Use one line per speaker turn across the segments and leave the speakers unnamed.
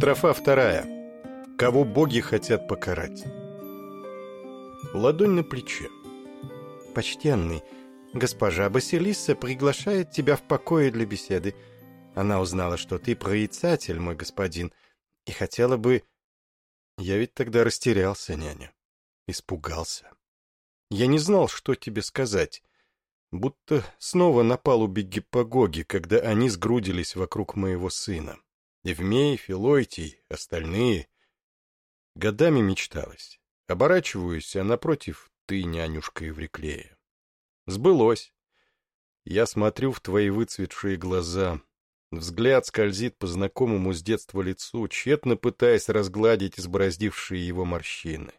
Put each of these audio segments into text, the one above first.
Строфа вторая. Кого боги хотят покарать? Ладонь на плече.
Почтенный, госпожа Басилисса приглашает тебя в покое для беседы. Она узнала, что ты прорицатель, мой господин, и хотела бы...
Я ведь тогда растерялся, няня. Испугался. Я не знал, что тебе сказать. Будто снова на палубе гиппогоги, когда они сгрудились вокруг моего сына. Евмей, Филойтий, остальные. Годами мечталось. Оборачиваюсь, а напротив ты, нянюшка Евриклея. Сбылось. Я смотрю в твои выцветшие глаза. Взгляд скользит по знакомому с детства лицу, тщетно пытаясь разгладить избороздившие его морщины.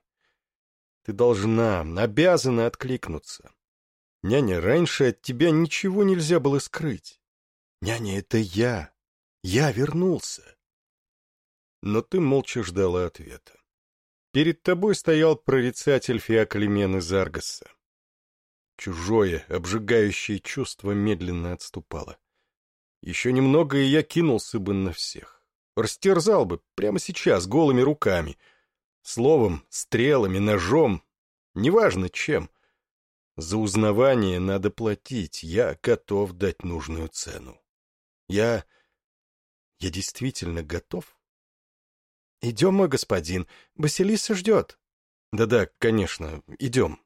Ты должна, обязана откликнуться. Няня, раньше от тебя ничего нельзя было скрыть. Няня, это я. Я вернулся. Но ты молча ждала ответа. Перед тобой стоял прорицатель Феоклемен из Аргаса. Чужое, обжигающее чувство медленно отступало. Еще немного, и я кинулся бы на всех. Растерзал бы прямо сейчас голыми руками. Словом, стрелами, ножом, неважно чем. За узнавание надо платить, я готов дать нужную цену. Я я действительно готов?
Идем, мой господин, Басилиса ждет.
Да-да, конечно, идем.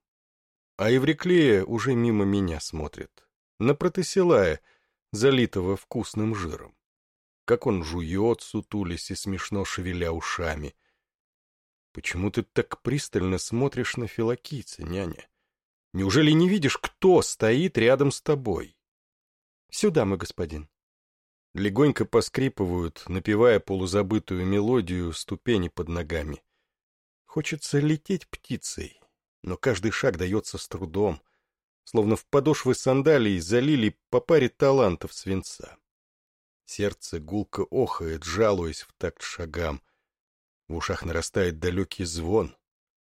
А Евриклея уже мимо меня смотрит. На протесилая, залитого вкусным жиром. Как он жует, сутулясь и смешно шевеля ушами. Почему ты так пристально смотришь на филокийца, няня? Неужели не видишь, кто стоит рядом с тобой?
Сюда, мой господин
легонько поскрипывают, напевая полузабытую мелодию ступени под ногами. Хочется лететь птицей, но каждый шаг дается с трудом, словно в подошвы сандалий залили по паре талантов свинца. Сердце гулко охает, жалуясь в такт шагам. В ушах нарастает далекий звон.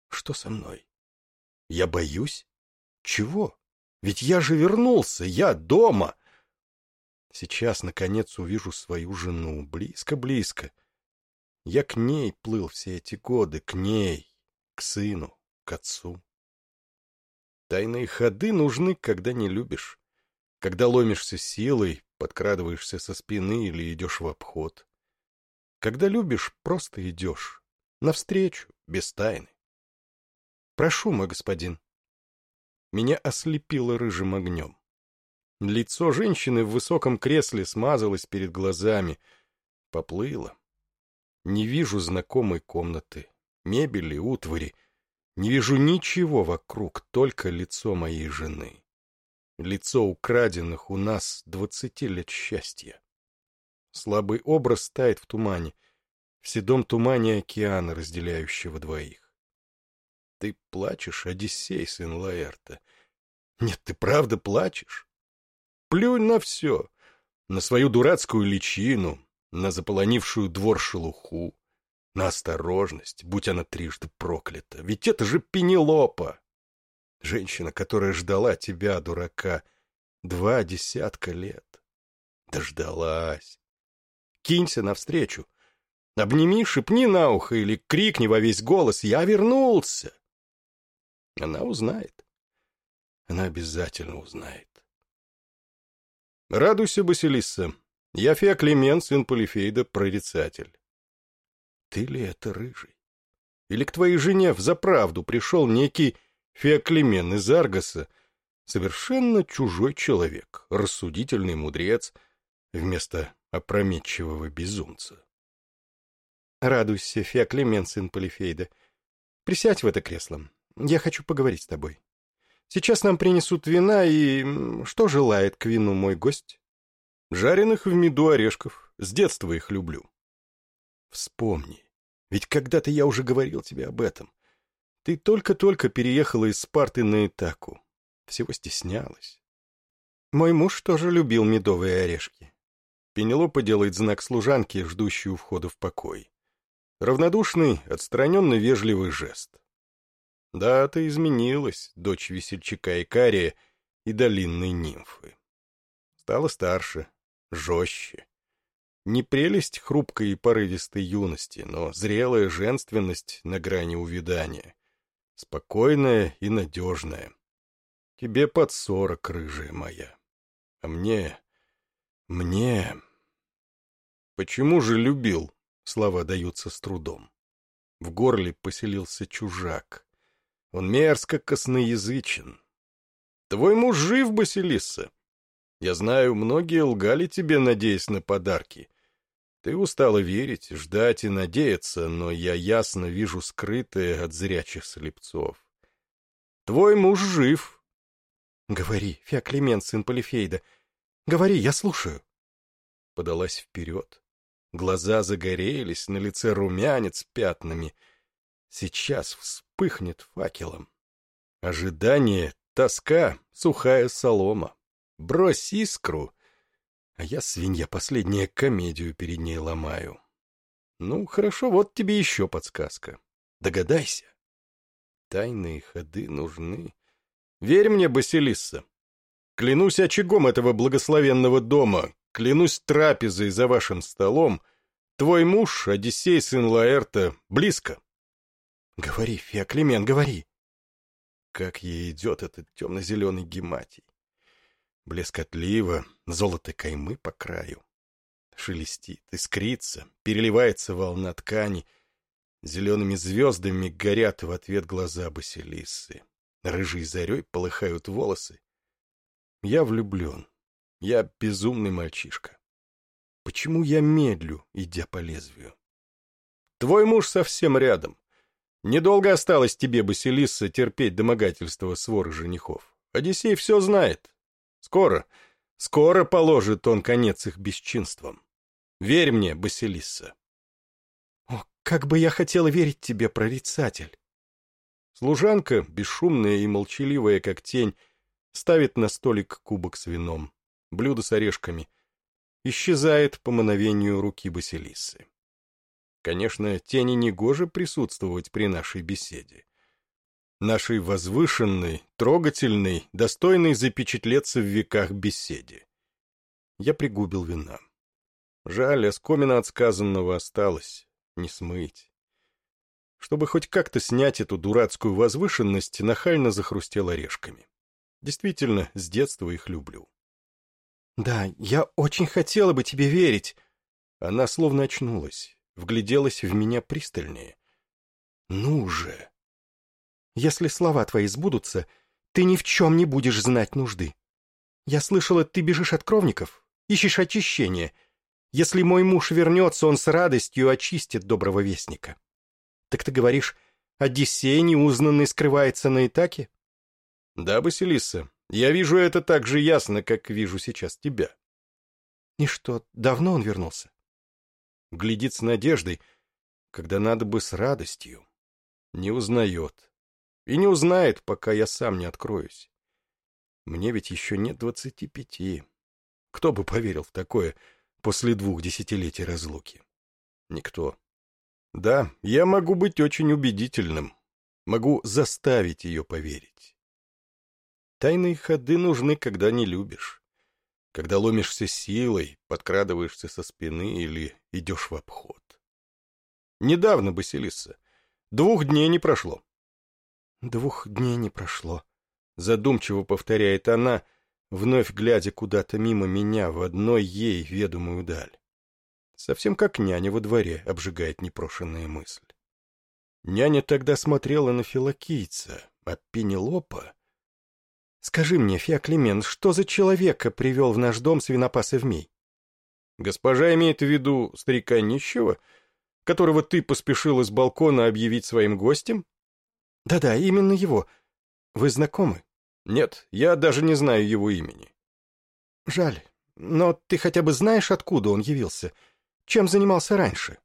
Что со мной? Я боюсь? Чего? Ведь я же вернулся, я дома! Сейчас, наконец, увижу свою жену. Близко-близко. Я к ней плыл все эти годы, к ней, к сыну, к отцу. Тайные ходы нужны, когда не любишь. Когда ломишься силой, подкрадываешься со спины или идешь в обход. Когда любишь, просто идешь. Навстречу, без тайны. Прошу, мой господин. Меня ослепило рыжим огнем. Лицо женщины в высоком кресле смазалось перед глазами. Поплыло. Не вижу знакомой комнаты, мебели, утвари. Не вижу ничего вокруг, только лицо моей жены. Лицо украденных у нас двадцати лет счастья. Слабый образ тает в тумане, в седом тумане океана, разделяющего двоих. Ты плачешь, Одиссей, сын Лаэрта? Нет, ты правда плачешь? Плюнь на все. На свою дурацкую личину, на заполонившую двор шелуху, на осторожность, будь она трижды проклята. Ведь это же Пенелопа. Женщина, которая ждала тебя, дурака, два десятка лет. Дождалась. Кинься навстречу. Обними, шепни на ухо или крикни во весь голос «Я вернулся!» Она узнает. Она обязательно узнает. Радуйся, Басилисса. Я Фея сын Полифейда, прорицатель. Ты ли это, рыжий? Или к твоей жене в заправду пришел некий Феоклемен из Аргаса, совершенно чужой человек, рассудительный мудрец, вместо опрометчивого безумца?
Радуйся, Феоклемен, сын Полифейда. Присядь в это кресло. Я хочу поговорить с тобой. Сейчас нам принесут вина, и... Что желает к вину мой гость?
Жареных в меду орешков. С детства их люблю. Вспомни. Ведь когда-то я уже говорил тебе об этом. Ты только-только переехала из Спарты на Итаку. Всего стеснялась.
Мой муж тоже любил медовые орешки.
Пенелопа делает знак служанки, ждущей у входа в покой. Равнодушный, отстраненно вежливый жест. Да, ты изменилась, дочь весельчака Икария и долинной нимфы. Стала старше, жестче. Не прелесть хрупкой и порывистой юности, но зрелая женственность на грани увядания. Спокойная и надежная. Тебе под сорок, рыжая моя. А мне... мне... Почему же любил? Слова даются с трудом. В горле поселился чужак. Он мерзко косноязычен. Твой муж жив, Басилисса? Я знаю, многие лгали тебе, надеясь на подарки. Ты устала верить, ждать и надеяться, но я ясно вижу скрытое от зрячих слепцов. Твой муж жив.
Говори, Феоклемент, сын Полифейда. Говори, я слушаю.
Подалась вперед. Глаза загорелись, на лице румянец пятнами. Сейчас вспыхнет факелом. Ожидание, тоска, сухая солома. Брось искру, а я, свинья, последняя комедию перед ней ломаю. Ну, хорошо, вот тебе еще подсказка. Догадайся. Тайные ходы нужны. Верь мне, Басилисса. Клянусь очагом этого благословенного дома, клянусь трапезой за вашим столом, твой муж, Одиссей, сын Лаэрта, близко.
Говори, Феоклемен, говори.
Как ей идет этот темно-зеленый гематий. Блеск отлива, золото каймы по краю. Шелестит, искрится, переливается волна ткани. Зелеными звездами горят в ответ глаза Басилисы. Рыжей зарей полыхают волосы. Я влюблен. Я безумный мальчишка. Почему я медлю, идя по лезвию? Твой муж совсем рядом. Недолго осталось тебе, Басилисса, терпеть домогательство своры женихов. Одиссей все знает, Скоро, скоро положит он конец их бесчинствам. Верь мне, Басилисса.
О, как бы я хотела верить тебе, прорицатель!
Служанка, бесшумная и молчаливая, как тень, ставит на столик кубок с вином, блюдо с орешками, исчезает по мановению руки Басилиссы. Конечно, тени негоже присутствовать при нашей беседе нашей возвышенной, трогательной, достойной запечатлеться в веках беседе. Я пригубил вина. Жаль, оскомина от сказанного осталось, не смыть. Чтобы хоть как-то снять эту дурацкую возвышенность, нахально захрустел орешками. Действительно, с детства их люблю.
«Да, я очень хотела бы тебе верить».
Она словно очнулась, вгляделась в меня пристальнее. «Ну же!»
Если слова твои сбудутся, ты ни в чем не будешь знать нужды. Я слышала, ты бежишь от кровников, ищешь очищения. Если мой муж вернется, он с радостью очистит доброго вестника. Так ты говоришь, Одиссей неузнанный скрывается на Итаке?
Да, Басилисса, я вижу это так же ясно, как вижу сейчас тебя.
И что, давно он вернулся?
Глядит с надеждой, когда надо бы с радостью. Не узнает. И не узнает, пока я сам не откроюсь. Мне ведь еще нет двадцати пяти. Кто бы поверил в такое после двух десятилетий разлуки? Никто. Да, я могу быть очень убедительным. Могу заставить ее поверить. Тайные ходы нужны, когда не любишь. Когда ломишься силой, подкрадываешься со спины или идешь в обход. Недавно, Басилисса. Двух дней не прошло.
Двух дней не прошло.
Задумчиво повторяет она, вновь глядя куда-то мимо меня в одной ей ведомую даль. Совсем как няня во дворе обжигает непрошенная мысль. Няня тогда смотрела на Филокийца, а Пенелопа...
Скажи мне, Феоклемен, что за человека привел в наш дом свинопас Эвмей?
Госпожа имеет в виду старика нищего, которого ты поспешил из балкона объявить своим гостем?
Да-да, именно его. Вы знакомы?
Нет, я даже не знаю его имени.
Жаль, но ты хотя бы знаешь, откуда он явился? Чем занимался раньше?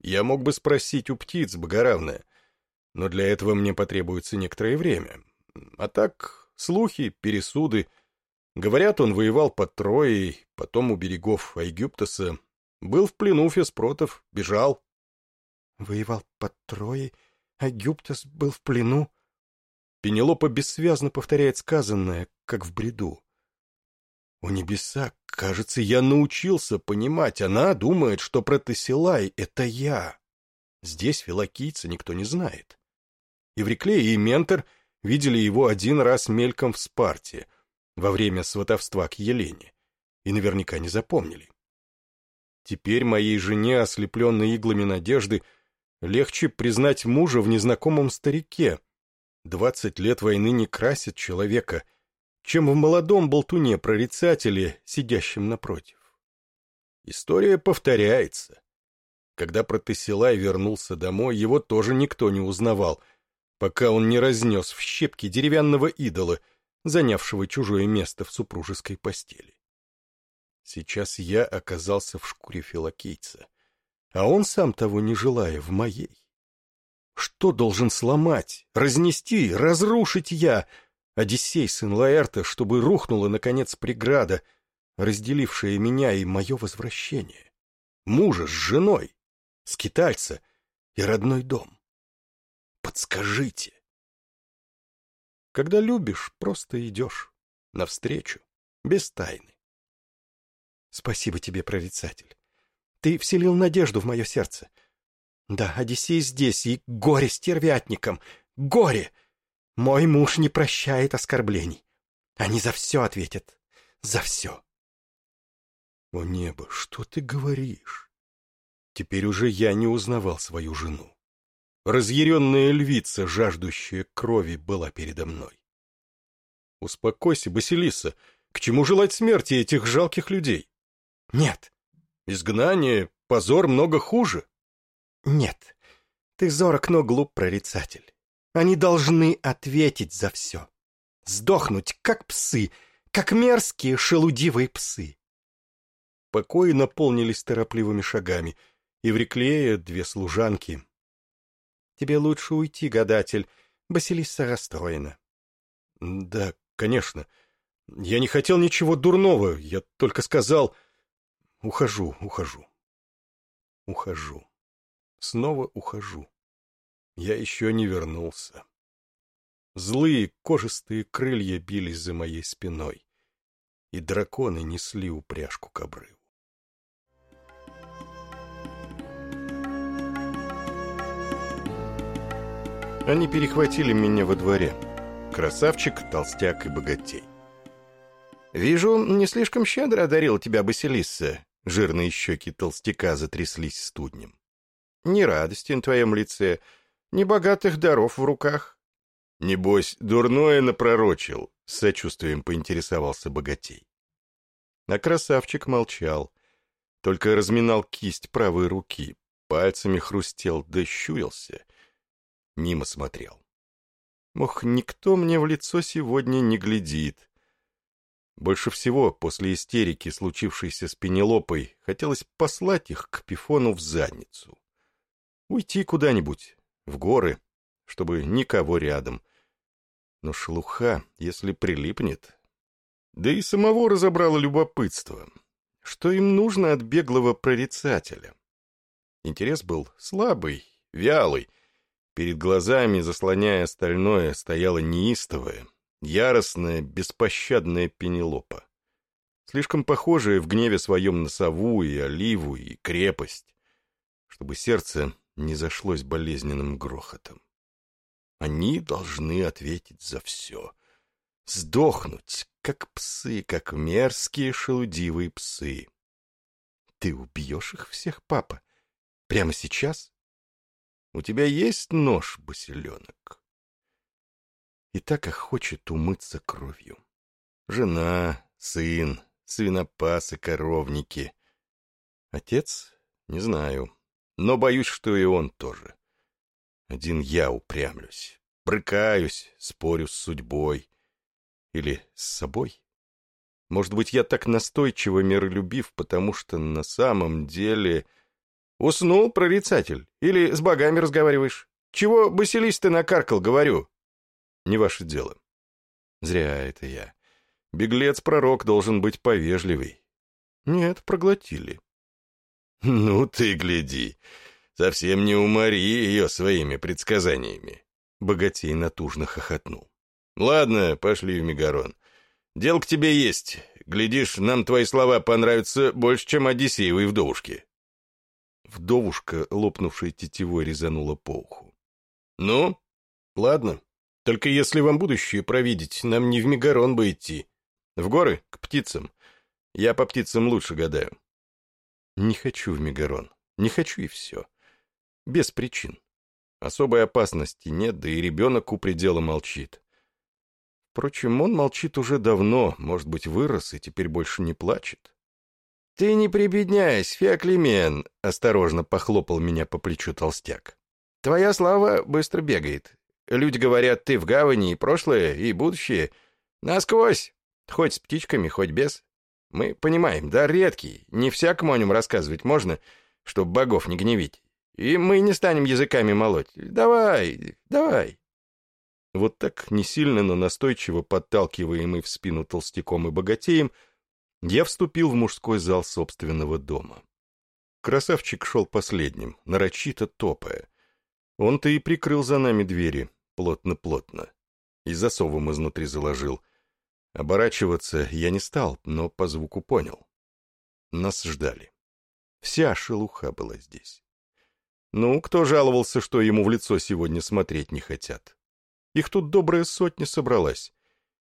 Я мог бы спросить у птиц, Богоравная, но для этого мне потребуется некоторое время. А так, слухи, пересуды. Говорят, он воевал под Троей, потом у берегов Айгюптоса, был в плену Феспротов, бежал.
Воевал под Троей? А Гюптас был в плену?
Пенелопа бессвязно повторяет сказанное, как в бреду. О небеса, кажется, я научился понимать. Она думает, что Протесилай — это я. Здесь филокийца никто не знает. Евриклей и Ментор видели его один раз мельком в Спарте, во время сватовства к Елене, и наверняка не запомнили. Теперь моей жене, ослепленной иглами надежды, легче признать мужа в незнакомом старике. Двадцать лет войны не красят человека — чем в молодом болтуне-прорицателе, сидящем напротив. История повторяется. Когда Протесилай вернулся домой, его тоже никто не узнавал, пока он не разнес в щепки деревянного идола, занявшего чужое место в супружеской постели. Сейчас я оказался в шкуре филокийца, а он, сам того не желая, в моей. Что должен сломать, разнести, разрушить я — Одиссей, сын Лаэрта, чтобы рухнула, наконец, преграда, разделившая меня и мое возвращение. Мужа с женой, скитальца и родной дом. Подскажите. Когда любишь, просто идешь навстречу, без тайны. Спасибо тебе, прорицатель. Ты вселил надежду в мое сердце. Да, Одиссей здесь, и горе стервятникам, горе! Мой муж не прощает оскорблений. Они за все ответят. За все. О небо, что ты говоришь? Теперь уже я не узнавал свою жену. Разъяренная львица, жаждущая крови, была передо мной. Успокойся, Басилиса. К чему желать смерти этих жалких людей? Нет. Изгнание, позор много хуже. Нет. Ты зорок, но глуп, прорицатель. Они должны ответить за все. Сдохнуть, как псы, как мерзкие шелудивые псы. Покои наполнились торопливыми шагами, и в реклее две служанки. Тебе лучше уйти, гадатель, Басилиса расстроена. Да, конечно. Я не хотел ничего дурного, я только сказал... Ухожу, ухожу. Ухожу. Снова ухожу я еще не вернулся. Злые кожистые крылья бились за моей спиной, и драконы несли упряжку к обрыву. Они перехватили меня во дворе. Красавчик, толстяк и богатей. «Вижу, не слишком щедро одарил тебя Басилисса», — жирные щеки толстяка затряслись студнем. «Не радости на твоем лице», небогатых даров в руках. Небось, дурное напророчил, с сочувствием поинтересовался богатей. А красавчик молчал, только разминал кисть правой руки, пальцами хрустел да щурился. Мимо смотрел. Ох, никто мне в лицо сегодня не глядит. Больше всего после истерики, случившейся с Пенелопой, хотелось послать их к Пифону в задницу. Уйти куда-нибудь, в горы, чтобы никого рядом. Но шелуха, если прилипнет... Да и самого разобрало любопытство. Что им нужно от беглого прорицателя? Интерес был слабый, вялый. Перед глазами, заслоняя остальное, стояла неистовая, яростная, беспощадная Пенелопа. Слишком похожая в гневе своем на сову и оливу и крепость, чтобы сердце не зашлось болезненным грохотом. Они должны ответить за все. Сдохнуть, как псы, как мерзкие шелудивые псы. Ты убьешь их всех, папа? Прямо сейчас? У тебя есть нож, басиленок? И так охочет умыться кровью. Жена, сын, свинопасы, коровники. Отец? Не знаю но боюсь, что и он тоже. Один я упрямлюсь, брыкаюсь, спорю с судьбой. Или с собой. Может быть, я так настойчиво миролюбив, потому что на самом деле... Уснул, прорицатель? Или с богами разговариваешь? Чего Басилист ты накаркал, говорю? Не ваше дело. Зря это я. Беглец-пророк должен быть повежливый. Нет, проглотили. «Ну ты гляди, совсем не умори ее своими предсказаниями!» Богатей натужно хохотнул. «Ладно, пошли в Мегарон. Дел к тебе есть. Глядишь, нам твои слова понравятся больше, чем Одиссеевой вдовушке».
Вдовушка, лопнувшая тетивой, резанула по уху.
«Ну, ладно. Только если вам будущее провидеть, нам не в Мегарон бы идти. В горы, к птицам. Я по птицам лучше гадаю».
«Не хочу в Мегарон. Не хочу и все. Без причин.
Особой опасности нет, да и ребенок у предела молчит.
Впрочем, он молчит уже давно, может быть, вырос и теперь больше не плачет.
«Ты не прибедняйся, Феоклемен!» — осторожно похлопал меня по плечу толстяк. «Твоя слава быстро бегает. Люди говорят, ты в гавани и прошлое, и будущее. Насквозь, хоть с птичками, хоть без. Мы понимаем, да редкий, не всякому о нем рассказывать можно, чтоб богов не гневить. И мы не станем языками молоть. Давай, давай!»
Вот так, не сильно, но настойчиво подталкиваемый в спину толстяком и богатеем, я вступил в мужской зал собственного дома. Красавчик шел последним, нарочито топая. Он-то и прикрыл за нами двери, плотно-плотно. И засовом изнутри заложил. Оборачиваться я не стал, но по звуку понял. Нас ждали. Вся шелуха была здесь. Ну, кто жаловался, что ему в лицо сегодня смотреть не хотят? Их тут добрая сотня собралась.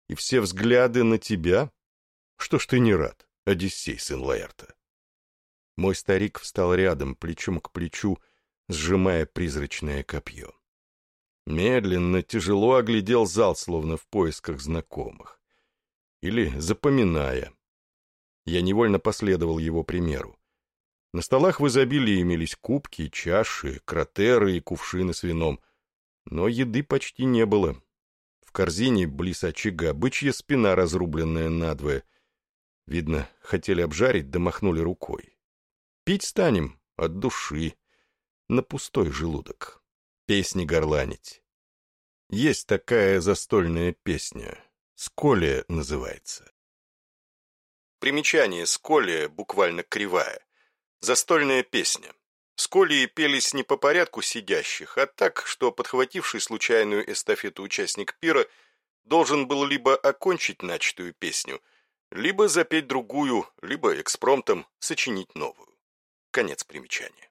И все взгляды на тебя? Что ж ты не рад, Одиссей, сын Лаэрта? Мой старик встал рядом, плечом к плечу, сжимая призрачное копье. Медленно, тяжело оглядел зал, словно в поисках знакомых. Или запоминая. Я невольно последовал его примеру. На столах в изобилии имелись кубки, чаши, кратеры и кувшины с вином — но еды почти не было. В корзине, близ очага, бычья спина, разрубленная надвое. Видно, хотели обжарить, да рукой. Пить станем от души, на пустой желудок. Песни горланить. Есть такая застольная песня. «Сколия» называется. Примечание «Сколия» буквально кривая. Застольная песня. Сколии пелись не по порядку сидящих, а так, что подхвативший случайную эстафету участник пира должен был либо окончить начатую песню, либо запеть другую, либо экспромтом сочинить новую. Конец примечания.